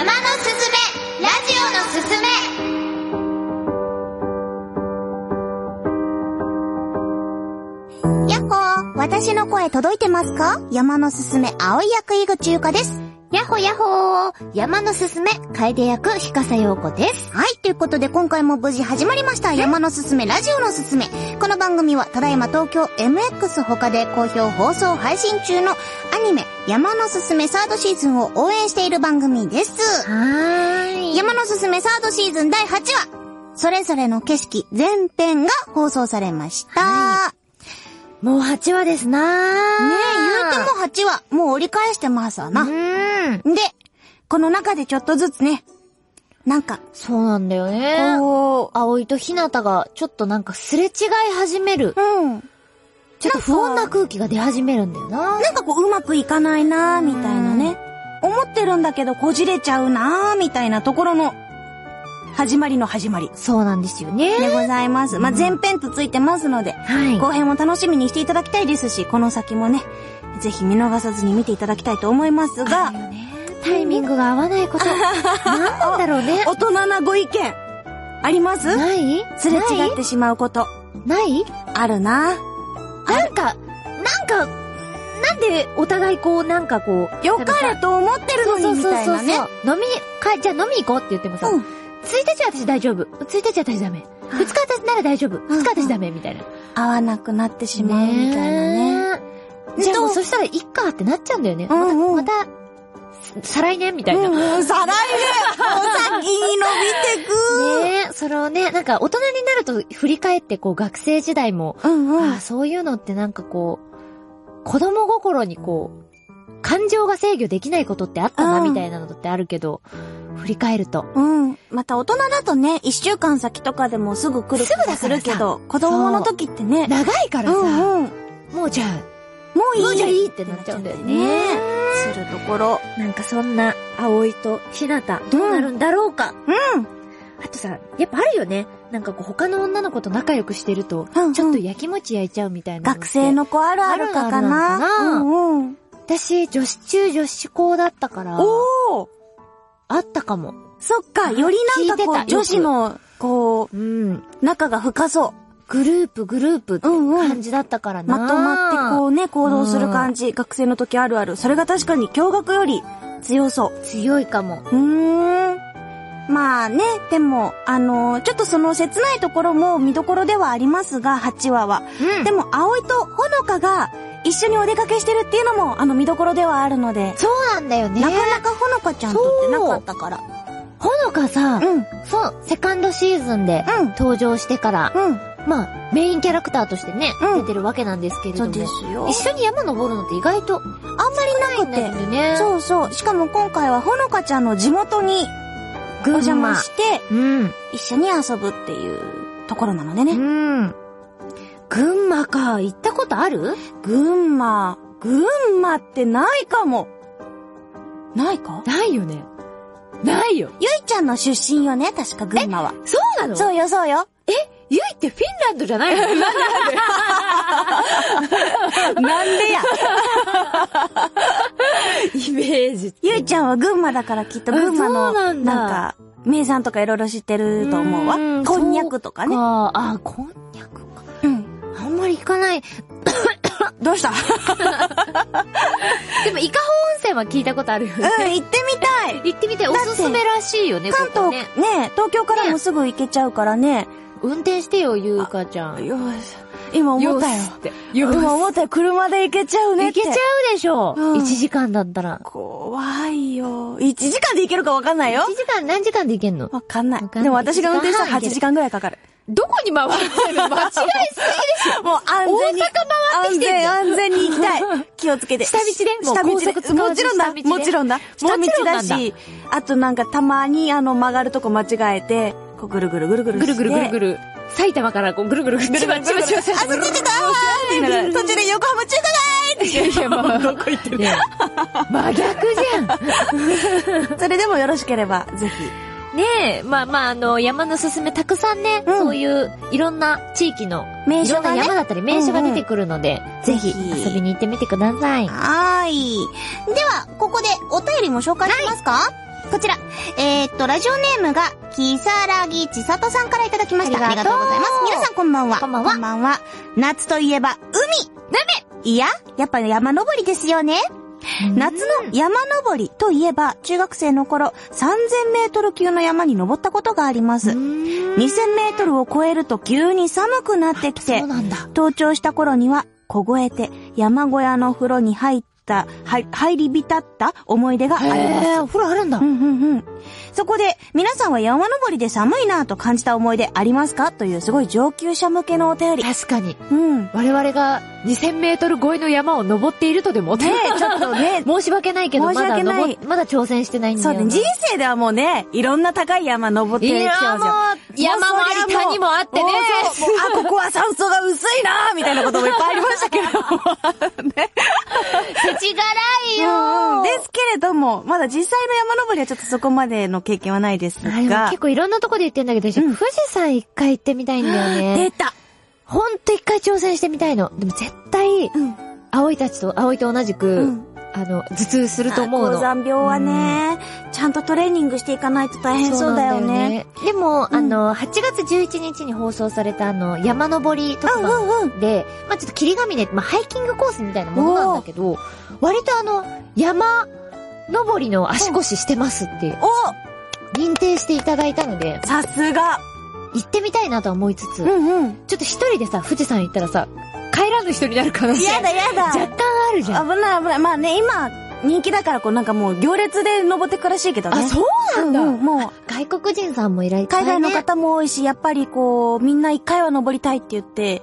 山のすすめラジオのすすめやっほー私の声届いてますか？山のすすめ、青い役井口ゆかです。やっほやっほー山のすすめ楓役ひかさようこですはい、ということで今回も無事始まりました。山のすすめ、ラジオのすすめ。この番組は、ただいま東京 MX 他で好評放送配信中のアニメ、山のすすめサードシーズンを応援している番組です。はーい山のすすめサードシーズン第8話。それぞれの景色全編が放送されました。はもう8話ですなーねえ、言うても8話、もう折り返してますわな。うーんで、この中でちょっとずつね、なんか、そうなんだよねこ葵とひなたがちょっとなんかすれ違い始めるう、うん。ちょっと不穏な空気が出始めるんだよな。なんかこう、うまくいかないなーみたいなね。思ってるんだけど、こじれちゃうなーみたいなところの、始まりの始まり。そうなんですよね。でございます。まあ、前編とついてますので、はい。後編も楽しみにしていただきたいですし、この先もね、ぜひ見逃さずに見ていただきたいと思いますが。タイミングが合わないこと。何なんだろうね。大人なご意見、あります？ない？すれ違ってしまうこと、ない？あるななんか、なんか、なんでお互いこう、なんかこう、良かれと思ってるのにみたいなね。飲みに、か、じゃあ飲みに行こうって言ってもさ、うん1日私大丈夫。1日私ダメ。2日私なら大丈夫。2日私ダメ。みたいな。合わなくなってしまうみたいなね。ねえ。じゃあもうそしたらいっかってなっちゃうんだよね。うんうんまた、また、再来年みたいな。うんうん、再来年お先に伸びてくねえ、それをね、なんか大人になると振り返ってこう学生時代も、うんうんああ、。そういうのってなんかこう、子供心にこう、感情が制御できないことってあったな、うんみたいなのってあるけど、振り返ると。うん。また大人だとね、一週間先とかでもすぐ来るすぐだするけど、子供の時ってね、長いからさ、うんうん。もうじゃあ、もういい。もうじゃあいいってなっちゃうんだよね。するところ。なんかそんな、葵とひなた、どうなるんだろうか？うん。あとさ、やっぱあるよね。なんかこう他の女の子と仲良くしてると、うんうんちょっと焼きもち焼いちゃうみたいな。学生の子あるあるかかな？うんうん。私、女子中女子校だったから、おーあったかも。そっか、よりなんかこう、女子の、こうん。う、仲が深そう。グループ、グループってうんうん感じだったからな。まとまってこうね、行動する感じ。学生の時あるある。それが確かに驚愕より強そう。強いかも。うーん。まあね、でも、あのーちょっとその切ないところも見どころではありますが、8話は。うんでも、葵とほのかが一緒にお出かけしてるっていうのも、あの見どころではあるので、そうなんだよね。なかなかほのかちゃんとってなかったから。ほのかさ、うん、そう、セカンドシーズンでうん登場してから、うん、まあ、メインキャラクターとしてね、うん出てるわけなんですけれども。そうですよ。一緒に山登るのって意外とあんまりなくて。ね。そうそう。しかも今回はほのかちゃんの地元にお群馬邪魔して、うん。一緒に遊ぶっていうところなのでね。うん。群馬か。行ったことある？群馬、群馬ってないかも。ないか？ないよね。ないよ。ゆいちゃんの出身よね確か群馬は。そうなの？そうよ、そうよ。ゆいってフィンランドじゃないの？なんでや イメージ。ゆいちゃんは群馬だからきっと群馬あの、なんか、名産とかいろいろ知ってると思うわ。うんこんにゃくとかね。かあ、こんにゃくか。うん。あんまり行かない。どうした？でも、伊香保温泉は聞いたことあるよね。うん、行ってみたい行ってみて、おすすめらしいよね、関東、ねね。東京からもすぐ行けちゃうからね。運転してよ、ゆうかちゃん。よし。今思ったよ。って。今思ったよ。車で行けちゃうね。行けちゃうでしょ。うん1時間だったら。怖いよ。1時間で行けるかわかんないよ1。時間何時間で行けんの？わかんないでも私が運転したら一時間半8時間ぐらいかかる。どこに回ってるの？間違いすぎでしょ。もう安全に。大阪回ってきてん安全、安全に行きたい。気をつけて。下道でもう下道高速使わずもちろんだ。もちろんだ。下道だし、あとなんかたまにあの曲がるとこ間違えて、こうぐるぐるぐるぐるぐるぐるぐるぐる。る。埼玉からこうぐるぐるぐるぐるぐるぐるぐるぐるあ、そっちだわーって言いながら途中で横浜中華街っていやいや、もう、どこ行ってる真逆じゃん。それでもよろしければ、ぜひ。ねえ、まあまあ、あの、山のすすめたくさんね、うんそういう、いろんな地域の、いろんな。山だったり名所が出てくるので、ぜひぜひ遊びに行ってみてください。はーい。では、ここでお便りも紹介しますかこちら、えー、っと、ラジオネームが、きさらぎちさとさんからいただきました。ありがとうございます。皆さんこんばんは。こんばんはこんばんは。夏といえば、海いや、やっぱ山登りですよね。夏の山登りといえば、中学生の頃、3000メートル級の山に登ったことがあります。2000メートルを超えると急に寒くなってきて。登頂した頃には凍えて山小屋の風呂に入った、はい入り浸った思い出があります。へー、お風呂あるんだうん。うんうん。そこで、皆さんは山登りで寒いなぁと感じた思い出ありますか？というすごい上級者向けのお便り。確かに。うん。我々が2000メートル超えの山を登っているとでも？ねえ、ちょっとね、申し訳ないけど、まだまだ挑戦してないんだよな。そうね、人生ではもうね、いろんな高い山登ってきますよ。もう山もあり谷もあってねあ、ここは酸素が薄いなぁみたいなこともいっぱいありましたけど。ね。世知辛いうんうんよですけれども、まだ実際の山登りはちょっとそこまでの経験はないですが結。構いろんなとこで言ってんだけど、富士山一回行ってみたいんだよ出ね。たほんと一回挑戦してみたいの。でも絶対、うん。葵たちと、葵と同じく、うんあの、頭痛すると思うの。高山病はね、ちゃんとトレーニングしていかないと大変そうだよね。よね。でも、うんあの、8月11日に放送されたあの、山登り特うん番うんうん。で、まあちょっと霧ヶ峰まあハイキングコースみたいなものなんだけど、割とあの、山登りの足腰してますって認定していただいたのでお、さすが。行ってみたいなとは思いつつ、んうん。ちょっと一人でさ、富士山行ったらさ、帰らぬ人になる可能性やだやだ。若干あるじゃん。危ない危ない。まあね、今、人気だからこうなんかもう行列で登ってくらしいけどね。あ、そうなんだ。うんうんもう、外国人さんもいらっしゃ海外の方も多いし、やっぱりこう、みんな一回は登りたいって言って、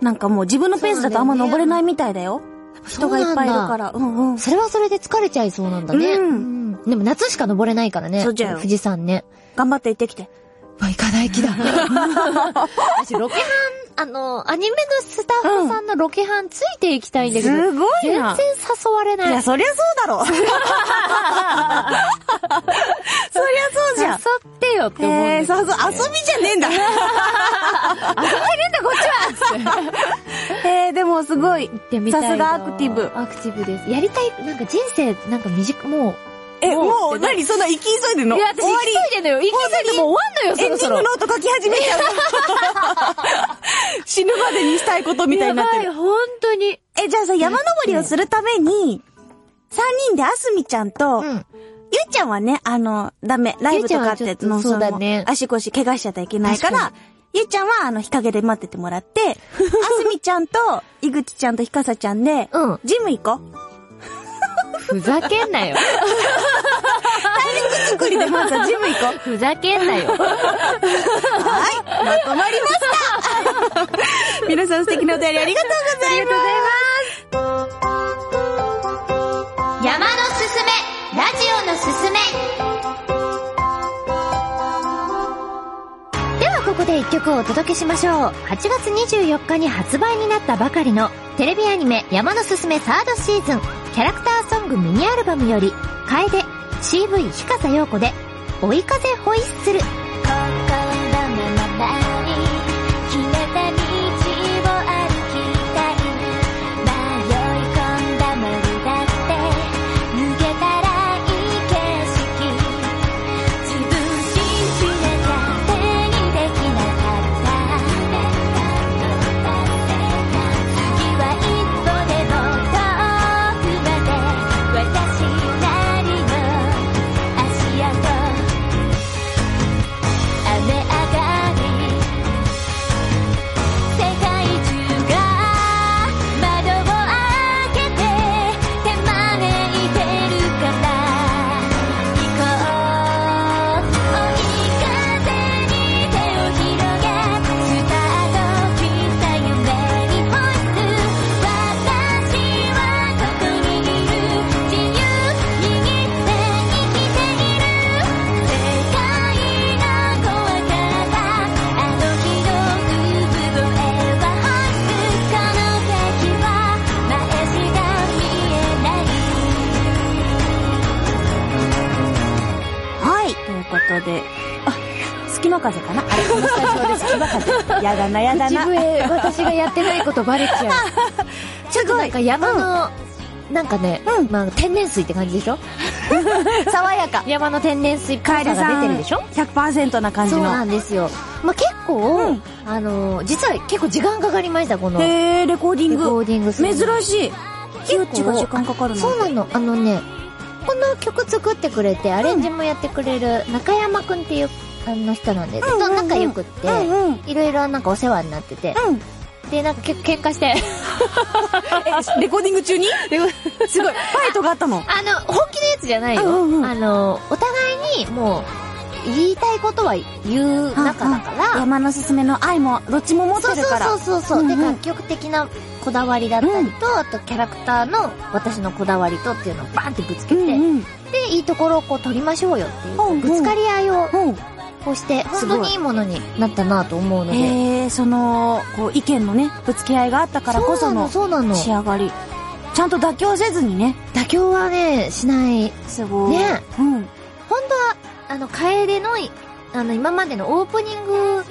なんかもう自分のペースだとあんま登れないみたいだよ。人がいっぱいいるから。うんうん。それはそれで疲れちゃいそうなんだね。うんんでも夏しか登れないからね。そうじゃよ富士山ね。頑張って行ってきて。まあ、行かない気だ。私、ロケハン、あの、アニメのスタッフさんのロケハンついていきたいんだけど、すごい全然な。誘われない。いや、そりゃそうだろ。そりゃそうじゃん。誘ってよって思うんへえ、ですよそうそう、遊びじゃねえんだ。遊べるんだ、こっちは え、でもすごい。行ってみた。さすがアクティブアクティブです。やりたい、なんか人生、なんか短く、もう。え、もう何そんな行き急いでんの？いや、私終わり？行き急いでんのよ。行き急いでもう終わんのよ、そエンディンろそろ。グノート書き始めちゃう。死ぬまでにしたいことみたいになってる。やばい、本当に。え、じゃあさ、山登りをするために、三人であすみちゃんと、うん。ゆうちゃんはね、あの、ダメ。ライブとかってゆうちゃんはちょっとそうだね足腰怪我しちゃったらいけないから、確ゆうちゃんはあの、日陰で待っててもらって、あすみちゃんと、いぐちちゃんとひかさちゃんで、うん。ジム行こう。ふざけんなよ。作りでまずはジム行こう。ふざけんなよ。はい、まとまりました皆さん素敵なお便りありがとうございます。山のすすめラジオのすすめではここで一曲をお届けしましょう。8月24日に発売になったばかりのテレビアニメ山のすすめサードシーズンキャラクターソングミニアルバムより楓 CV 日笠陽子で追い風ホイッスル。やだな、やだな。私がやってないことバレちゃう。ちょっとなんか山の、なんかね、うんまあ天然水って感じでしょ？爽やか。山の天然水カエルさん出てるでしょ？100%な感じそうの。なんですよ。まあ、結構、うんあのー実は結構時間かかりました、この。レへー、レコーディング。コーディング珍しい。キュッチが時間かかるの。そうなの。あのね、この曲作ってくれて、アレンジもやってくれる中山くんっていう、あの人なんですけど、うんうんうん仲良くって、うんうん。いろいろなんかお世話になってて、うん。で、なんか結構喧嘩して、え、レコーディング中に？すごい。ファイトがあったの？あの、本気のやつじゃないよ。うんうんうんあの、お互いにもう、言いたいことは言う仲だから、山のすすめの愛もどっちも持ってそうそうるから。そうそうそう、うんうんで、楽曲的なこだわりだったりと、あとキャラクターの私のこだわりとっていうのをバンってぶつけて、うんうん。で、いいところをこう取りましょうよっていう、うんうんぶつかり合いをうん。こうして、本当にいいものになったなと思うので。へー、その、こう、意見のね、ぶつけ合いがあったからこその仕。上がり。ちゃんと妥協せずにね。妥協はね、しない。すごい。ねうん。本当は、あの、楓の、あの、今までのオープニング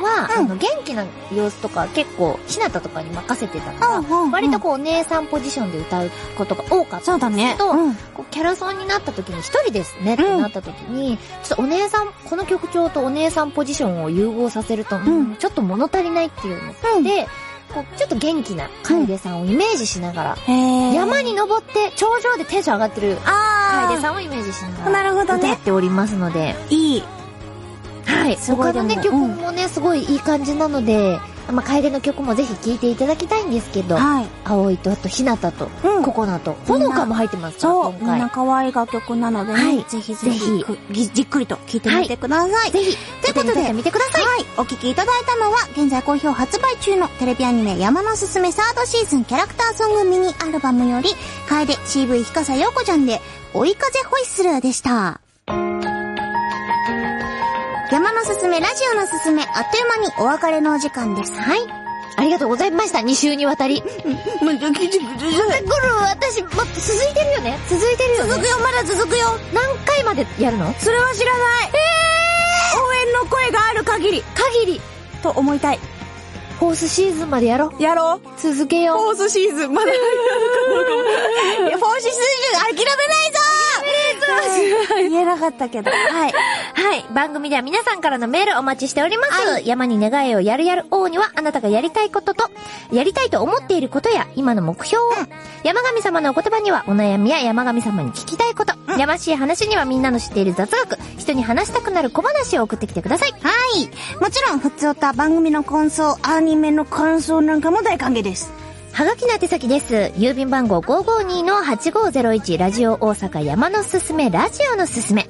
は、うんあの、元気な様子とか結構、ひなたとかに任せてたから、うんうんうん割とこう、お姉さんポジションで歌うことが多かったそうだね。とうん。こうキャラソンになった時に一人ですねってなった時に、ちょっとお姉さん、この曲調とお姉さんポジションを融合させると、うんちょっと物足りないっていうのうんで、こうちょっと元気な楓さんをイメージしながら、へー。山に登って頂上でテンション上がってる。楓さんをイメージしながら歌っておりますので、いい。はい。他のね、曲もね、すごいいい感じなので、まあ、楓の曲もぜひ聴いていただきたいんですけど、はい。葵と、あと、ひなたと、うんココナと、ほのかも入ってますから、そう、みん。な可愛い楽曲なのでね、はいぜひぜひじっくりと聴いてみてください。ぜひ、ということで歌ってください。はい。お聴きいただいたのは、現在好評発売中のテレビアニメ山のすすめサードシーズンキャラクターソングミニアルバムより、楓 CV ひかさよこちゃんで、追い風ホイッスルでした。山のすすめ、ラジオのすすめ、あっという間にお別れのお時間です。はい。ありがとうございました。2週にわたり。まだ聞いてください。ゴル私、もっと続いてるよね続いてるよね続くよ、まだ続くよ。何回までやるのそれは知らない。応援の声がある限り、限り、と思いたい。フォースシーズンまでやろう。やろう。続けよう。フォースシーズンまで。いや、フォースシーズン諦めないぞ言えなかったけど。はい。はい。番組では皆さんからのメールお待ちしております。山に願いをやるやる王には、あなたがやりたいことと、やりたいと思っていることや、今の目標を、山神様のお言葉には、お悩みや山神様に聞きたいこと、やましい話にはみんなの知っている雑学、人に話したくなる小話を送ってきてください。はい。もちろん、ふつおた番組の感想、アニメの感想なんかも大歓迎です。はがきの宛先です。郵便番号552-8501ラジオ大阪山のすすめラジオのすすめ。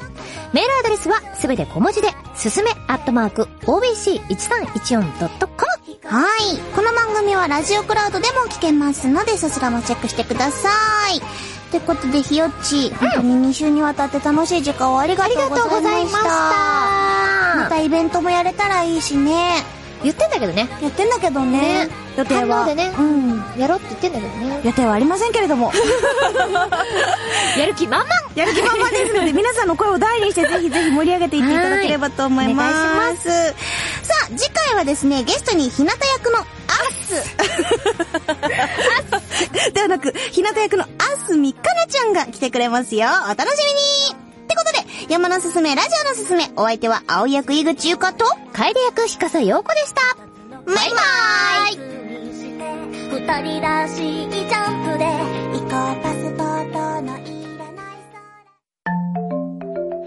メールアドレスはすべて小文字で、すすめアットマーク OBC1314.com。はい。この番組はラジオクラウドでも聞けますので、そちらもチェックしてください。ということで、ひよっち、本当に2週にわたって楽しい時間をありがとうございました。ありがとうございましたまたイベントもやれたらいいしね。言ってんだけどね。やってんだけどね。ね予定は。でねうん。やろうって言ってんだけどね。予定はありませんけれども。やる気満々やる気満々ですので、皆さんの声を大にして ぜひぜひ盛り上げていっていただければと思います。さあ、次回はですね、ゲストに日向役のアス ではなく、日向役のアスミカナちゃんが来てくれますよ。お楽しみに山のすすめ、ラジオのすすめ、お相手は青役井口ゆかと、楓役ひかさようこでした。バイバーイ。二人らしいジャンプで行こうパスポートのいらない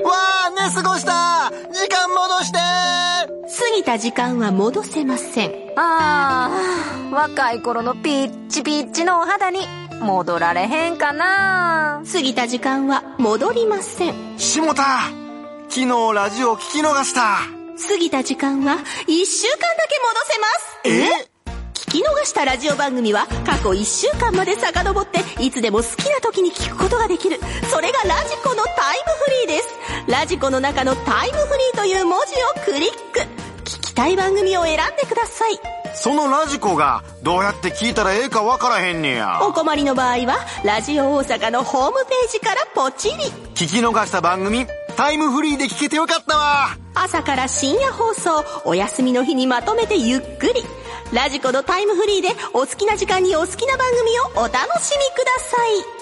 わあ、寝過ごした。時間戻して。過ぎた時間は戻せません。ああ、若い頃のピッチピッチのお肌に戻られへんかな？過ぎた時間は戻りません。下田昨日ラジオ聞き逃した過ぎた時間は一週間だけ戻せます。え？聞き逃したラジオ番組は過去1週間まで遡っていつでも好きな時に聞くことができる。それがラジコのタイムフリーです。ラジコの中のタイムフリーという文字をクリック。聞きたい番組を選んでください。そのラジコがどうやって聞いたらええかわからへんねや。お困りの場合は、ラジオ大阪のホームページからポチリ。聞き逃した番組、タイムフリーで聞けてよかったわ。朝から深夜放送、お休みの日にまとめてゆっくり。ラジコのタイムフリーでお好きな時間にお好きな番組をお楽しみください。